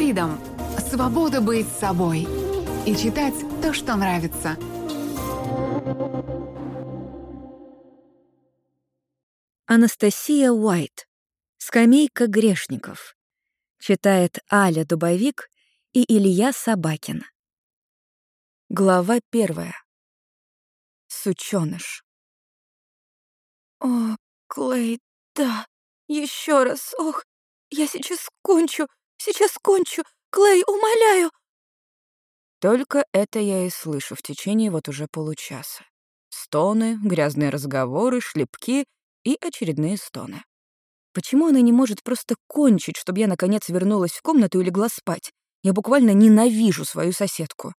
Freedom — свобода быть собой и читать то, что нравится. Анастасия Уайт. «Скамейка грешников». Читает Аля Дубовик и Илья Собакин. Глава первая. Сучёныш. О, Клей, да, еще раз, ох, я сейчас кончу, сейчас кончу, Клей, умоляю. Только это я и слышу в течение вот уже получаса. Стоны, грязные разговоры, шлепки и очередные стоны. Почему она не может просто кончить, чтобы я, наконец, вернулась в комнату и легла спать? Я буквально ненавижу свою соседку.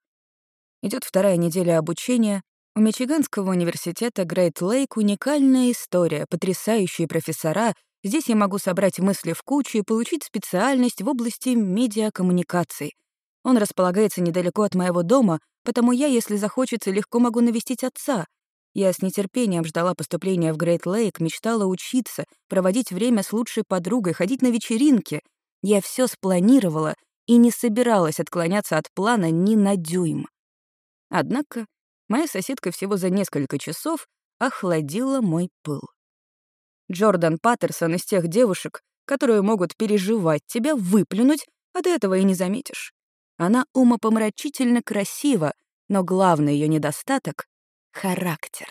Идет вторая неделя обучения. У Мичиганского университета Грейт Лейк уникальная история, потрясающие профессора. Здесь я могу собрать мысли в кучу и получить специальность в области медиакоммуникаций. Он располагается недалеко от моего дома, потому я, если захочется, легко могу навестить отца — я с нетерпением ждала поступления в Грейт Лейк, мечтала учиться, проводить время с лучшей подругой, ходить на вечеринки. Я все спланировала и не собиралась отклоняться от плана ни на дюйм. Однако моя соседка всего за несколько часов охладила мой пыл. Джордан Паттерсон из тех девушек, которые могут переживать тебя, выплюнуть, а ты этого и не заметишь. Она умопомрачительно красива, но главный ее недостаток характер.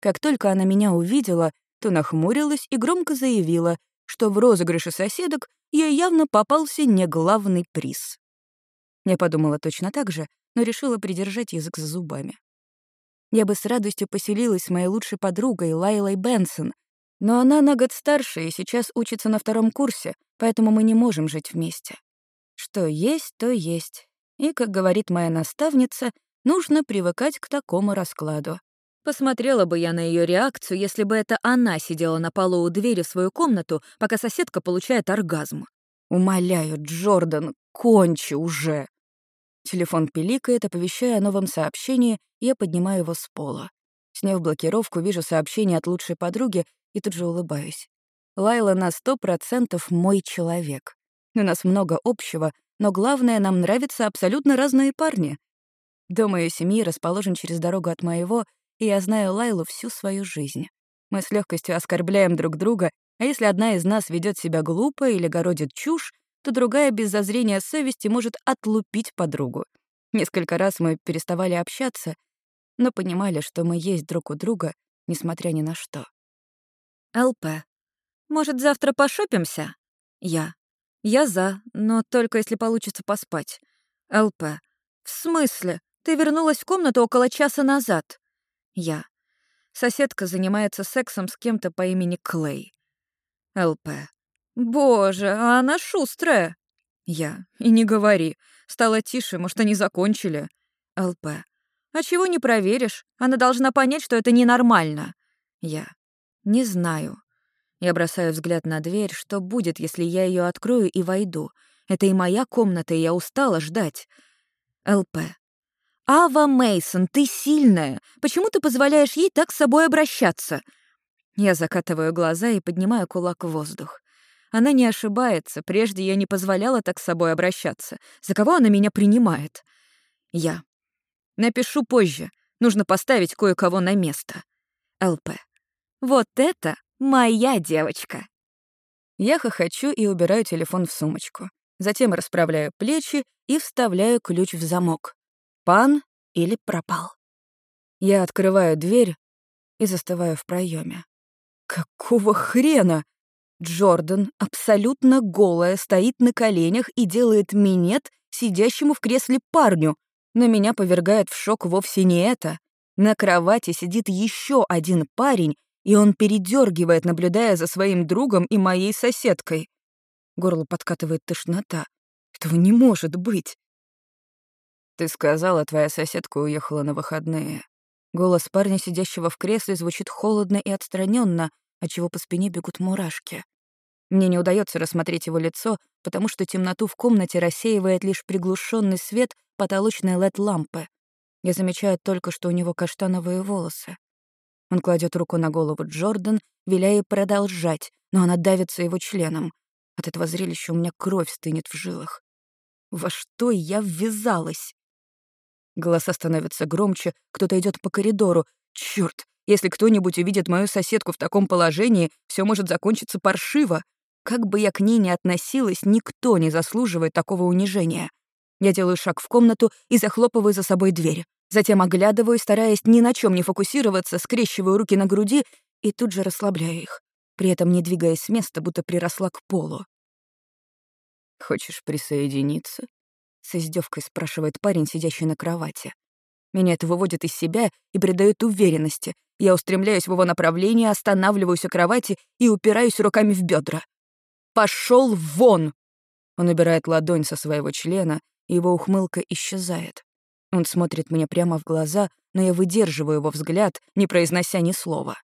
Как только она меня увидела, то нахмурилась и громко заявила, что в розыгрыше соседок ей явно попался не главный приз. Я подумала точно так же, но решила придержать язык за зубами. Я бы с радостью поселилась с моей лучшей подругой Лайлой Бенсон, но она на год старше и сейчас учится на втором курсе, поэтому мы не можем жить вместе. Что есть, то есть. И, как говорит моя наставница, Нужно привыкать к такому раскладу. Посмотрела бы я на ее реакцию, если бы это она сидела на полу у двери в свою комнату, пока соседка получает оргазм. «Умоляю, Джордан, кончи уже!» Телефон пиликает, оповещая о новом сообщении, я поднимаю его с пола. Сняв блокировку, вижу сообщение от лучшей подруги и тут же улыбаюсь. Лайла на сто процентов мой человек. У нас много общего, но главное, нам нравятся абсолютно разные парни. Дом ее семьи расположен через дорогу от моего, и я знаю Лайлу всю свою жизнь. Мы с легкостью оскорбляем друг друга, а если одна из нас ведет себя глупо или городит чушь, то другая без зазрения совести может отлупить подругу. Несколько раз мы переставали общаться, но понимали, что мы есть друг у друга, несмотря ни на что. «ЛП, может, завтра пошопимся?» «Я. Я за, но только если получится поспать. ЛП. В смысле? Ты вернулась в комнату около часа назад. Я. Соседка занимается сексом с кем-то по имени Клей. ЛП. Боже, а она шустрая. Я. И не говори. Стало тише, может, они закончили. ЛП. А чего не проверишь? Она должна понять, что это ненормально. Я. Не знаю. Я бросаю взгляд на дверь, что будет, если я ее открою и войду. Это и моя комната, и я устала ждать. ЛП. «Ава Мейсон, ты сильная. Почему ты позволяешь ей так с собой обращаться?» Я закатываю глаза и поднимаю кулак в воздух. Она не ошибается. Прежде я не позволяла так с собой обращаться. За кого она меня принимает? Я. Напишу позже. Нужно поставить кое-кого на место. ЛП. Вот это моя девочка. Я хохочу и убираю телефон в сумочку. Затем расправляю плечи и вставляю ключ в замок. Пан или пропал. Я открываю дверь и застываю в проеме. Какого хрена? Джордан, абсолютно голая, стоит на коленях и делает минет сидящему в кресле парню. Но меня повергает в шок вовсе не это. На кровати сидит еще один парень, и он передергивает, наблюдая за своим другом и моей соседкой. Горло подкатывает тошнота. Этого не может быть. «Ты сказала, твоя соседка уехала на выходные». Голос парня, сидящего в кресле, звучит холодно и отстраненно, отчего по спине бегут мурашки. Мне не удается рассмотреть его лицо, потому что темноту в комнате рассеивает лишь приглушенный свет потолочной LED-лампы. Я замечаю только, что у него каштановые волосы. Он кладет руку на голову Джордан, виляя продолжать, но она давится его членом. От этого зрелища у меня кровь стынет в жилах. Во что я ввязалась? Голоса становятся громче, кто-то идет по коридору. Черт, если кто-нибудь увидит мою соседку в таком положении, все может закончиться паршиво. Как бы я к ней ни относилась, никто не заслуживает такого унижения. Я делаю шаг в комнату и захлопываю за собой дверь. Затем оглядываю, стараясь ни на чем не фокусироваться, скрещиваю руки на груди и тут же расслабляю их, при этом не двигаясь с места, будто приросла к полу. «Хочешь присоединиться?» — с издевкой спрашивает парень, сидящий на кровати. Меня это выводит из себя и придает уверенности. Я устремляюсь в его направление, останавливаюсь у кровати и упираюсь руками в бедра. Пошел вон!» Он убирает ладонь со своего члена, и его ухмылка исчезает. Он смотрит мне прямо в глаза, но я выдерживаю его взгляд, не произнося ни слова.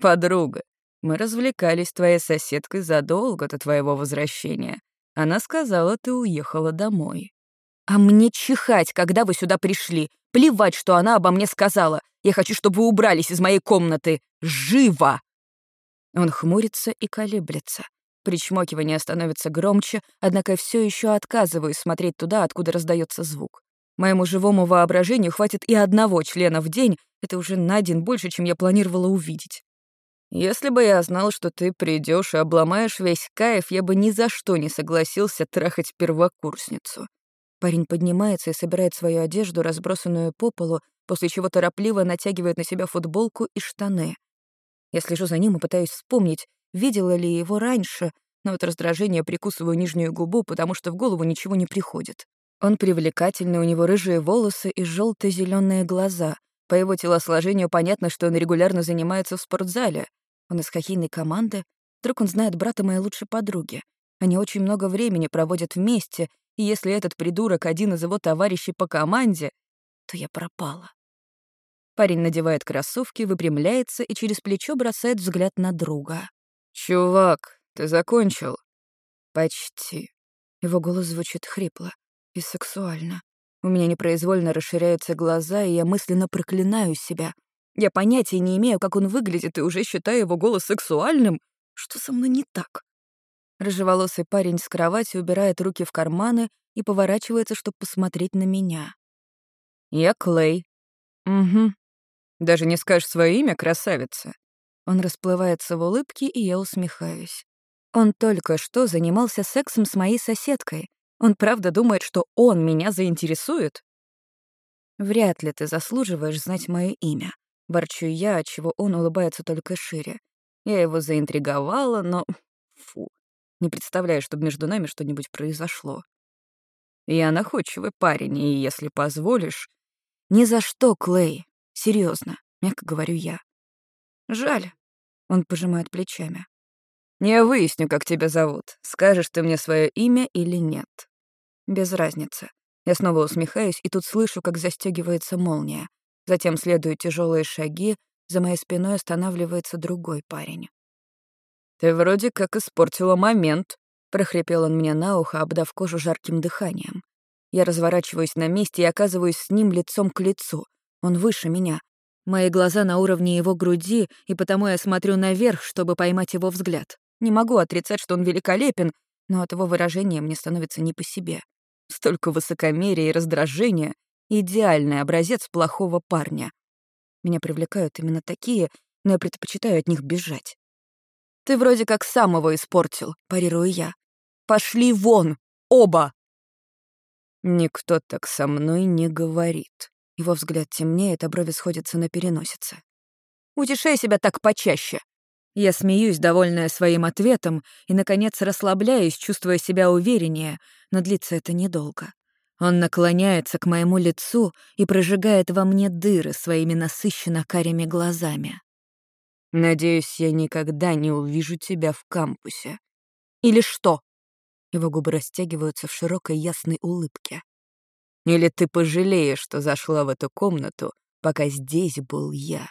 «Подруга, мы развлекались с твоей соседкой задолго до твоего возвращения. Она сказала, ты уехала домой». «А мне чихать, когда вы сюда пришли. Плевать, что она обо мне сказала. Я хочу, чтобы вы убрались из моей комнаты. Живо!» Он хмурится и колеблется. Причмокивание становится громче, однако все еще отказываюсь смотреть туда, откуда раздается звук. Моему живому воображению хватит и одного члена в день, это уже на один больше, чем я планировала увидеть. Если бы я знал, что ты придешь и обломаешь весь кайф, я бы ни за что не согласился трахать первокурсницу. Парень поднимается и собирает свою одежду, разбросанную по полу, после чего торопливо натягивает на себя футболку и штаны. Я слежу за ним и пытаюсь вспомнить, видела ли его раньше, но от раздражения прикусываю нижнюю губу, потому что в голову ничего не приходит. Он привлекательный, у него рыжие волосы и желто зеленые глаза. По его телосложению понятно, что он регулярно занимается в спортзале. Он из хоккейной команды. Вдруг он знает брата моей лучшей подруги. Они очень много времени проводят вместе, и если этот придурок один из его товарищей по команде, то я пропала. Парень надевает кроссовки, выпрямляется и через плечо бросает взгляд на друга. «Чувак, ты закончил?» «Почти». Его голос звучит хрипло и сексуально. У меня непроизвольно расширяются глаза, и я мысленно проклинаю себя. Я понятия не имею, как он выглядит, и уже считаю его голос сексуальным. Что со мной не так? Рыжеволосый парень с кровати убирает руки в карманы и поворачивается, чтобы посмотреть на меня. «Я Клей». «Угу. Даже не скажешь свое имя, красавица?» Он расплывается в улыбке, и я усмехаюсь. Он только что занимался сексом с моей соседкой. Он правда думает, что он меня заинтересует? Вряд ли ты заслуживаешь знать мое имя. Борчу я, отчего он улыбается только шире. Я его заинтриговала, но... Фу. Не представляю, чтобы между нами что-нибудь произошло. Я находчивый парень, и если позволишь... Ни за что, Клей. Серьезно, мягко говорю я. Жаль. Он пожимает плечами. «Я выясню, как тебя зовут. Скажешь ты мне свое имя или нет?» Без разницы. Я снова усмехаюсь, и тут слышу, как застегивается молния. Затем следуют тяжелые шаги, за моей спиной останавливается другой парень. «Ты вроде как испортила момент», — прохрипел он мне на ухо, обдав кожу жарким дыханием. Я разворачиваюсь на месте и оказываюсь с ним лицом к лицу. Он выше меня. Мои глаза на уровне его груди, и потому я смотрю наверх, чтобы поймать его взгляд. Не могу отрицать, что он великолепен, но от его выражения мне становится не по себе. Столько высокомерия и раздражения — идеальный образец плохого парня. Меня привлекают именно такие, но я предпочитаю от них бежать. «Ты вроде как сам его испортил», — парирую я. «Пошли вон! Оба!» Никто так со мной не говорит. Его взгляд темнеет, а брови сходятся на переносице. «Утешай себя так почаще!» Я смеюсь, довольная своим ответом, и, наконец, расслабляюсь, чувствуя себя увереннее, но длится это недолго. Он наклоняется к моему лицу и прожигает во мне дыры своими насыщенно карими глазами. «Надеюсь, я никогда не увижу тебя в кампусе». «Или что?» Его губы растягиваются в широкой ясной улыбке. «Или ты пожалеешь, что зашла в эту комнату, пока здесь был я?»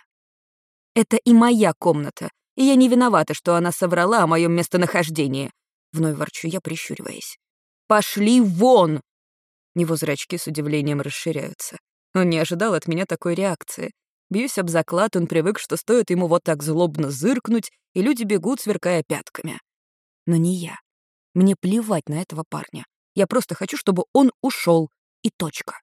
«Это и моя комната, и я не виновата, что она соврала о моем местонахождении. Вновь ворчу я, прищуриваясь. «Пошли вон!» Его зрачки с удивлением расширяются. Он не ожидал от меня такой реакции. Бьюсь об заклад, он привык, что стоит ему вот так злобно зыркнуть, и люди бегут, сверкая пятками. Но не я. Мне плевать на этого парня. Я просто хочу, чтобы он ушел. И точка.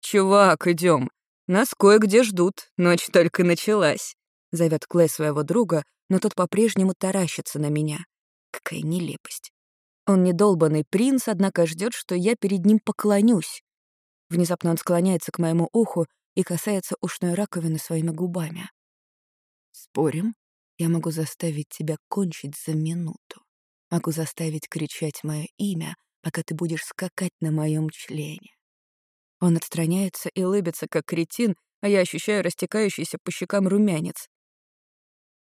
«Чувак, идем. Нас кое-где ждут. Ночь только началась», — зовет Клей своего друга, но тот по-прежнему таращится на меня. Какая нелепость. Он не долбанный принц, однако ждет, что я перед ним поклонюсь. Внезапно он склоняется к моему уху и касается ушной раковины своими губами. «Спорим? Я могу заставить тебя кончить за минуту. Могу заставить кричать мое имя, пока ты будешь скакать на моем члене». Он отстраняется и улыбится, как кретин, а я ощущаю растекающийся по щекам румянец.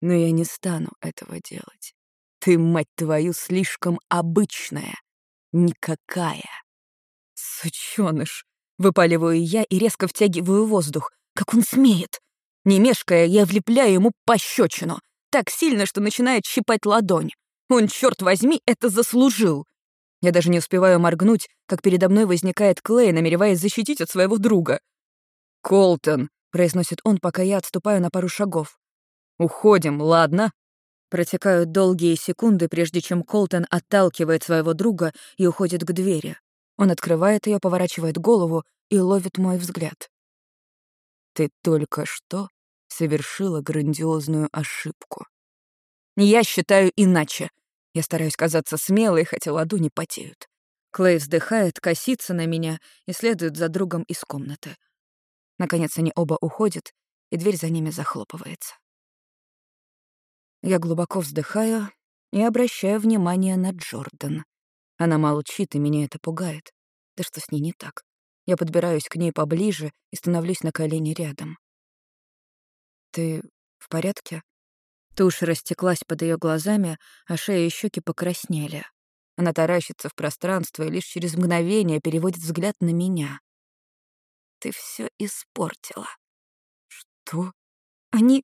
Но я не стану этого делать. Ты, мать твою, слишком обычная. Никакая. Сучёныш. Выпаливаю я и резко втягиваю воздух. Как он смеет. Не мешкая, я влепляю ему пощечину. Так сильно, что начинает щипать ладонь. Он, черт возьми, это заслужил. Я даже не успеваю моргнуть, как передо мной возникает Клей, намереваясь защитить от своего друга. «Колтон», — произносит он, пока я отступаю на пару шагов. «Уходим, ладно?» Протекают долгие секунды, прежде чем Колтон отталкивает своего друга и уходит к двери. Он открывает ее, поворачивает голову и ловит мой взгляд. «Ты только что совершила грандиозную ошибку». «Я считаю иначе», я стараюсь казаться смелой, хотя ладони потеют. Клей вздыхает, косится на меня и следует за другом из комнаты. Наконец они оба уходят, и дверь за ними захлопывается. Я глубоко вздыхаю и обращаю внимание на Джордан. Она молчит, и меня это пугает. Да что с ней не так? Я подбираюсь к ней поближе и становлюсь на колени рядом. «Ты в порядке?» Тушь растеклась под ее глазами, а шея и щеки покраснели. Она таращится в пространство и лишь через мгновение переводит взгляд на меня. «Ты все испортила». «Что?» «Они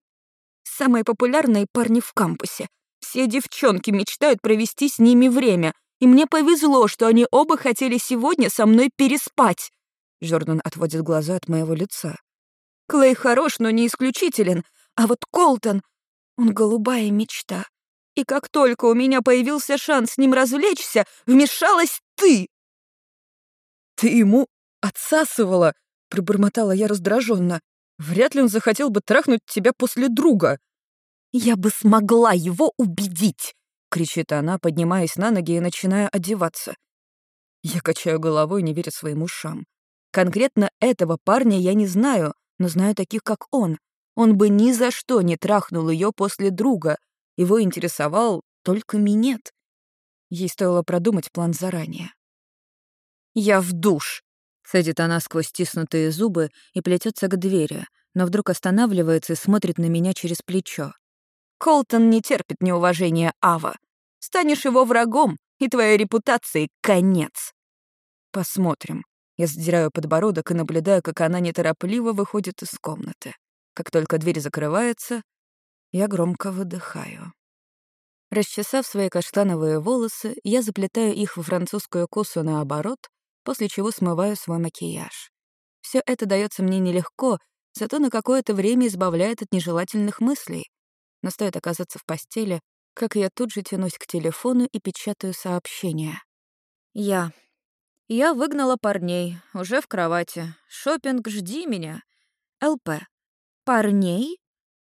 самые популярные парни в кампусе. Все девчонки мечтают провести с ними время, и мне повезло, что они оба хотели сегодня со мной переспать». Джордан отводит глаза от моего лица. «Клей хорош, но не исключителен, а вот Колтон он голубая мечта. И как только у меня появился шанс с ним развлечься, вмешалась ты. Ты ему отсасывала, пробормотала я раздраженно. Вряд ли он захотел бы трахнуть тебя после друга. Я бы смогла его убедить, кричит она, поднимаясь на ноги и начиная одеваться. Я качаю головой, не веря своим ушам. Конкретно этого парня я не знаю, но знаю таких, как он. Он бы ни за что не трахнул ее после друга. Его интересовал только минет. Ей стоило продумать план заранее. «Я в душ!» — садит она сквозь стиснутые зубы и плетется к двери, но вдруг останавливается и смотрит на меня через плечо. «Колтон не терпит неуважения Ава. Станешь его врагом, и твоей репутации конец». «Посмотрим». Я задираю подбородок и наблюдаю, как она неторопливо выходит из комнаты. Как только дверь закрывается, я громко выдыхаю. Расчесав свои каштановые волосы, я заплетаю их во французскую косу наоборот, после чего смываю свой макияж. Все это дается мне нелегко, зато на какое-то время избавляет от нежелательных мыслей. Но стоит оказаться в постели, как я тут же тянусь к телефону и печатаю сообщение. Я. Я выгнала парней, уже в кровати. Шопинг, жди меня. ЛП. Парней?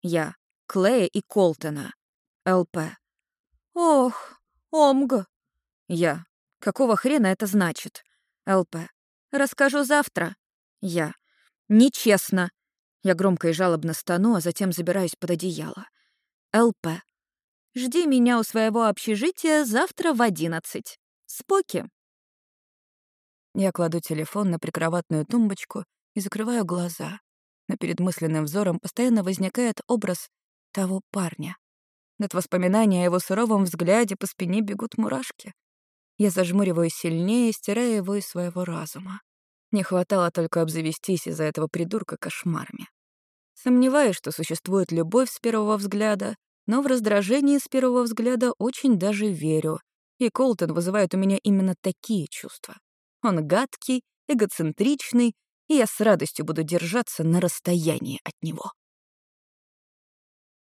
Я. Клея и Колтона. ЛП. Ох, Омг. Я. Какого хрена это значит? ЛП. Расскажу завтра. Я. Нечестно. Я громко и жалобно стану, а затем забираюсь под одеяло. ЛП. Жди меня у своего общежития завтра в одиннадцать. Споки. Я кладу телефон на прикроватную тумбочку и закрываю глаза но перед мысленным взором постоянно возникает образ того парня. Над воспоминания о его суровом взгляде по спине бегут мурашки. Я зажмуриваюсь сильнее, стирая его из своего разума. Не хватало только обзавестись из-за этого придурка кошмарами. Сомневаюсь, что существует любовь с первого взгляда, но в раздражении с первого взгляда очень даже верю. И Колтон вызывает у меня именно такие чувства. Он гадкий, эгоцентричный и я с радостью буду держаться на расстоянии от него.